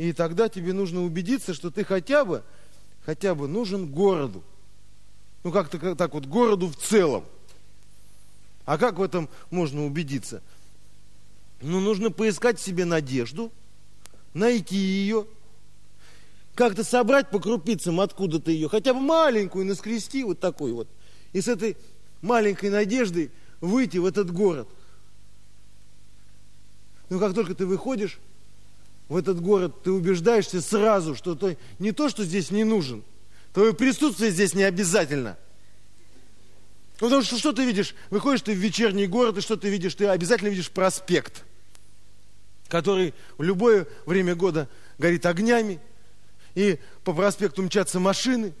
И тогда тебе нужно убедиться, что ты хотя бы, хотя бы нужен городу. Ну, как-то так вот, городу в целом. А как в этом можно убедиться? Ну, нужно поискать себе надежду, найти ее, как-то собрать по крупицам откуда-то ее, хотя бы маленькую наскрести, вот такой вот. И с этой маленькой надеждой выйти в этот город. Но как только ты выходишь в этот город, ты убеждаешься сразу, что то, не то, что здесь не нужен, твое присутствие здесь не обязательно. Ну, потому что что ты видишь? Выходишь ты в вечерний город, и что ты видишь? Ты обязательно видишь проспект, который в любое время года горит огнями, и по проспекту мчатся машины,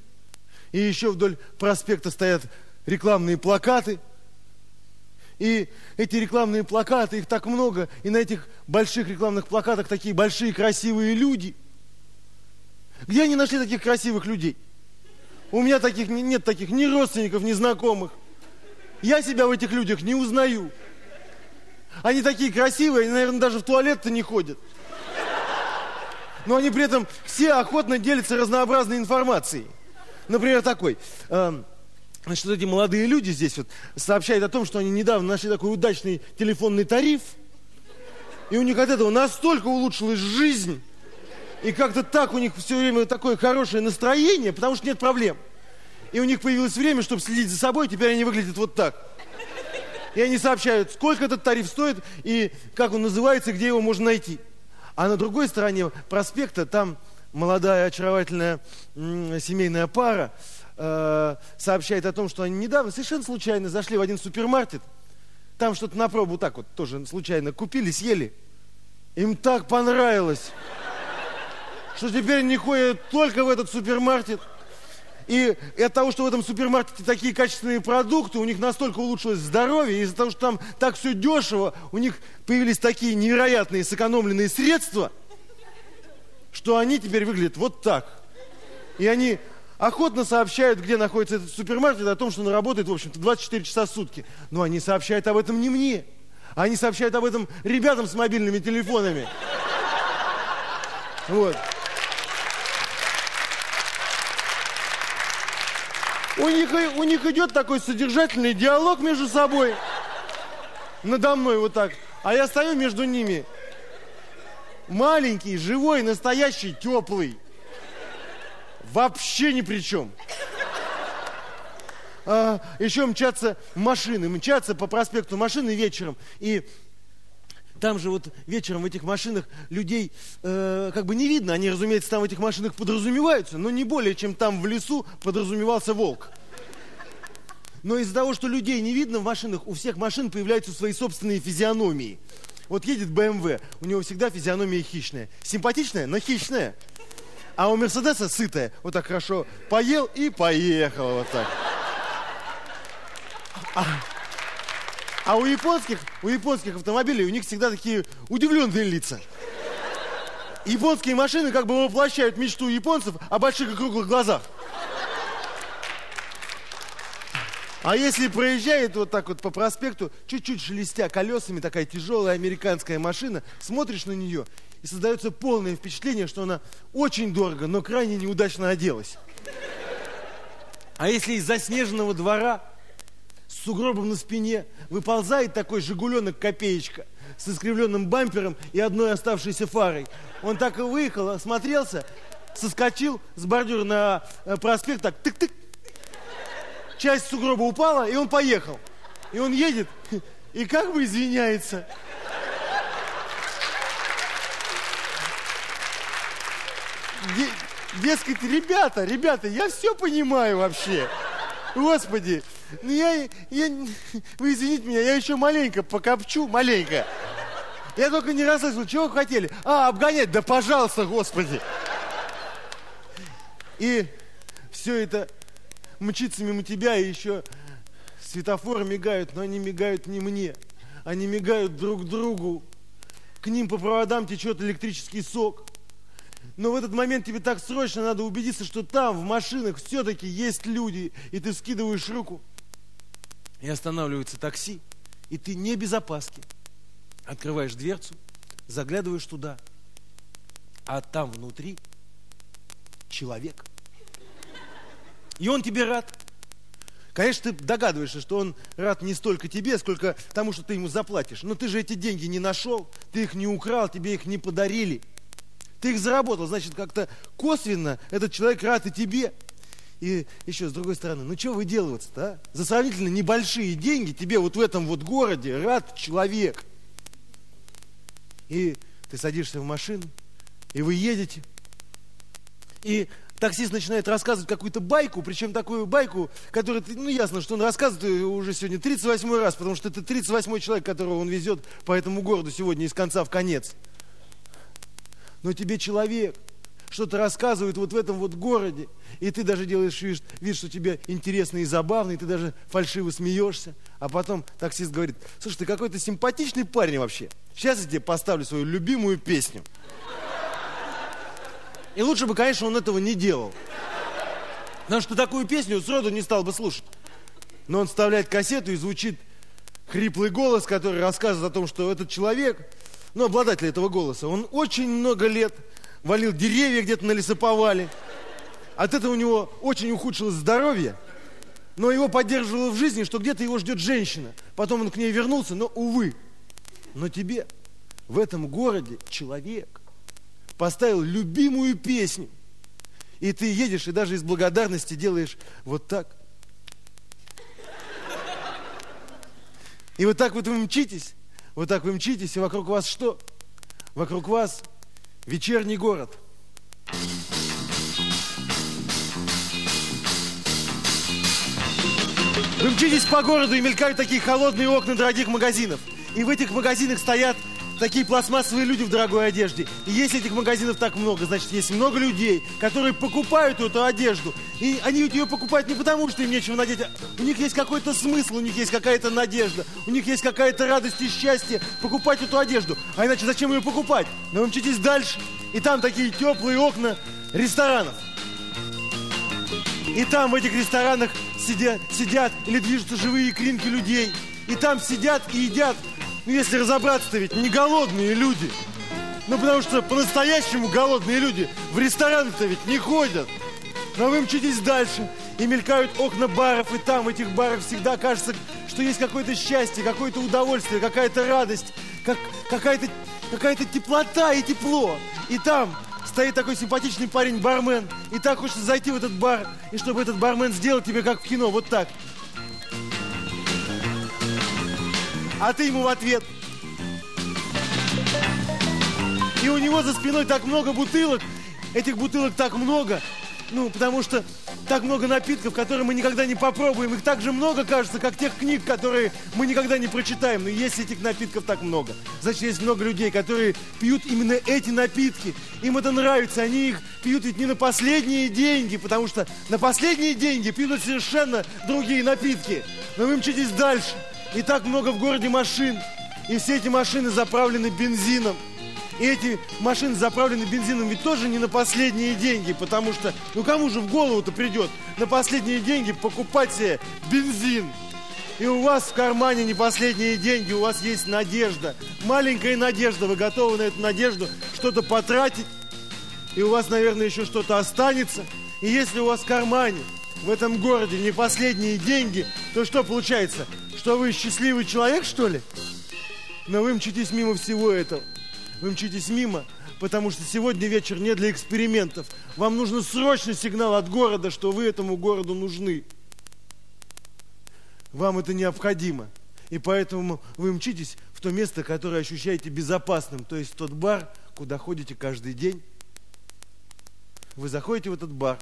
и еще вдоль проспекта стоят рекламные плакаты – и эти рекламные плакаты, их так много, и на этих больших рекламных плакатах такие большие красивые люди. Где они нашли таких красивых людей? У меня таких нет таких ни родственников, ни знакомых. Я себя в этих людях не узнаю. Они такие красивые, они, наверное, даже в туалет-то не ходят. Но они при этом все охотно делятся разнообразной информацией. Например, такой. Э, Значит, вот эти молодые люди здесь вот сообщают о том, что они недавно нашли такой удачный телефонный тариф, и у них от этого настолько улучшилась жизнь, и как-то так у них все время такое хорошее настроение, потому что нет проблем. И у них появилось время, чтобы следить за собой, теперь они выглядят вот так. И они сообщают, сколько этот тариф стоит, и как он называется, где его можно найти. А на другой стороне проспекта там молодая очаровательная семейная пара, э, сообщает о том, что они недавно совершенно случайно зашли в один супермаркет, там что-то на пробу так вот тоже случайно купили, съели. Им так понравилось, что теперь они ходят только в этот супермаркет. И от того, что в этом супермаркете такие качественные продукты, у них настолько улучшилось здоровье, из-за того, что там так все дешево, у них появились такие невероятные сэкономленные средства, что они теперь выглядят вот так. И они охотно сообщают, где находится этот супермаркет, о том, что он работает, в общем-то, 24 часа в сутки. Но они сообщают об этом не мне. Они сообщают об этом ребятам с мобильными телефонами. Вот. У них, у них идет такой содержательный диалог между собой. Надо мной вот так. А я стою между ними. Маленький, живой, настоящий, теплый вообще ни при чем. А, еще мчатся машины, мчатся по проспекту машины вечером. И там же вот вечером в этих машинах людей э, как бы не видно. Они, разумеется, там в этих машинах подразумеваются, но не более, чем там в лесу подразумевался волк. Но из-за того, что людей не видно в машинах, у всех машин появляются свои собственные физиономии. Вот едет БМВ, у него всегда физиономия хищная. Симпатичная, но хищная. А у Мерседеса сытая, вот так хорошо поел и поехал вот так. А, а у японских, у японских автомобилей у них всегда такие удивленные лица. Японские машины как бы воплощают мечту японцев о больших и круглых глазах. А если проезжает вот так вот по проспекту, чуть-чуть шелестя колесами, такая тяжелая американская машина, смотришь на нее и создается полное впечатление, что она очень дорого, но крайне неудачно оделась. А если из заснеженного двора с сугробом на спине выползает такой жигуленок копеечка с искривленным бампером и одной оставшейся фарой. Он так и выехал, осмотрелся, соскочил с бордюра на э, проспект, так тык-тык. Часть сугроба упала, и он поехал. И он едет, и как бы извиняется. Дескать, ребята, ребята, я все понимаю вообще. Господи, ну я, я, вы извините меня, я еще маленько покопчу, маленько. Я только не расслышал, чего вы хотели? А, обгонять, да пожалуйста, Господи. И все это мчится мимо тебя, и еще светофоры мигают, но они мигают не мне. Они мигают друг другу. К ним по проводам течет электрический сок. Но в этот момент тебе так срочно надо убедиться, что там, в машинах, все-таки есть люди. И ты скидываешь руку, и останавливается такси, и ты не без опаски. Открываешь дверцу, заглядываешь туда. А там внутри человек. И он тебе рад. Конечно, ты догадываешься, что он рад не столько тебе, сколько тому, что ты ему заплатишь. Но ты же эти деньги не нашел, ты их не украл, тебе их не подарили. Ты их заработал, значит, как-то косвенно этот человек рад и тебе. И еще, с другой стороны, ну что выделываться-то, а? За сравнительно небольшие деньги тебе вот в этом вот городе рад человек. И ты садишься в машину, и вы едете, и таксист начинает рассказывать какую-то байку, причем такую байку, которую, ну ясно, что он рассказывает уже сегодня 38 раз, потому что это 38 человек, которого он везет по этому городу сегодня из конца в конец. Но тебе человек что-то рассказывает вот в этом вот городе, и ты даже делаешь вид, вид, что тебе интересно и забавно, и ты даже фальшиво смеешься, а потом таксист говорит, слушай, ты какой-то симпатичный парень вообще, сейчас я тебе поставлю свою любимую песню. И лучше бы, конечно, он этого не делал. Потому что такую песню сроду не стал бы слушать. Но он вставляет кассету и звучит хриплый голос, который рассказывает о том, что этот человек, ну, обладатель этого голоса, он очень много лет валил деревья где-то на лесоповале. От этого у него очень ухудшилось здоровье, но его поддерживало в жизни, что где-то его ждет женщина. Потом он к ней вернулся, но, увы. Но тебе в этом городе человек поставил любимую песню. И ты едешь и даже из благодарности делаешь вот так. И вот так вот вы мчитесь, вот так вы мчитесь, и вокруг вас что? Вокруг вас вечерний город. Вы мчитесь по городу, и мелькают такие холодные окна дорогих магазинов. И в этих магазинах стоят такие пластмассовые люди в дорогой одежде. И если этих магазинов так много, значит, есть много людей, которые покупают эту одежду. И они ее покупают не потому, что им нечего надеть, а у них есть какой-то смысл, у них есть какая-то надежда, у них есть какая-то радость и счастье покупать эту одежду. А иначе зачем ее покупать? Но вы мчитесь дальше, и там такие теплые окна ресторанов. И там в этих ресторанах сидят, сидят или движутся живые клинки людей. И там сидят и едят ну, если разобраться-то ведь не голодные люди. Ну, потому что по-настоящему голодные люди в рестораны-то ведь не ходят. Но вы мчитесь дальше, и мелькают окна баров, и там, в этих барах, всегда кажется, что есть какое-то счастье, какое-то удовольствие, какая-то радость, как, какая-то какая теплота и тепло. И там стоит такой симпатичный парень-бармен, и так хочется зайти в этот бар, и чтобы этот бармен сделал тебе, как в кино, вот так – а ты ему в ответ. И у него за спиной так много бутылок, этих бутылок так много, ну, потому что так много напитков, которые мы никогда не попробуем. Их так же много, кажется, как тех книг, которые мы никогда не прочитаем. Но есть этих напитков так много. Значит, есть много людей, которые пьют именно эти напитки. Им это нравится. Они их пьют ведь не на последние деньги, потому что на последние деньги пьют совершенно другие напитки. Но вы мчитесь дальше. И так много в городе машин. И все эти машины заправлены бензином. И эти машины заправлены бензином ведь тоже не на последние деньги, потому что, ну кому же в голову-то придет на последние деньги покупать себе бензин? И у вас в кармане не последние деньги, у вас есть надежда. Маленькая надежда, вы готовы на эту надежду что-то потратить, и у вас, наверное, еще что-то останется. И если у вас в кармане в этом городе не последние деньги, то что получается? Что вы счастливый человек, что ли? Но вы мчитесь мимо всего этого. Вы мчитесь мимо, потому что сегодня вечер не для экспериментов. Вам нужен срочный сигнал от города, что вы этому городу нужны. Вам это необходимо. И поэтому вы мчитесь в то место, которое ощущаете безопасным, то есть тот бар, куда ходите каждый день. Вы заходите в этот бар,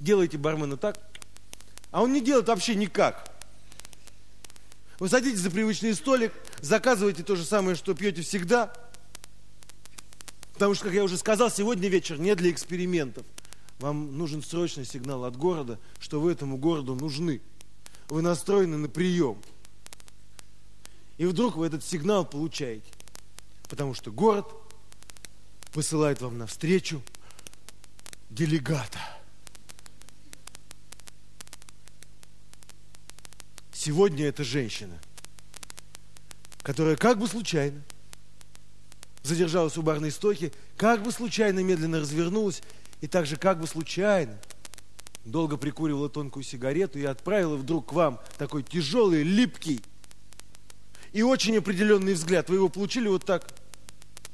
делаете бармену так, а он не делает вообще никак. Вы садитесь за привычный столик, заказываете то же самое, что пьете всегда. Потому что, как я уже сказал, сегодня вечер не для экспериментов. Вам нужен срочный сигнал от города, что вы этому городу нужны. Вы настроены на прием. И вдруг вы этот сигнал получаете. Потому что город посылает вам навстречу делегата. Сегодня это женщина, которая как бы случайно задержалась у барной стойки, как бы случайно медленно развернулась и также как бы случайно долго прикуривала тонкую сигарету и отправила вдруг к вам такой тяжелый, липкий и очень определенный взгляд. Вы его получили вот так –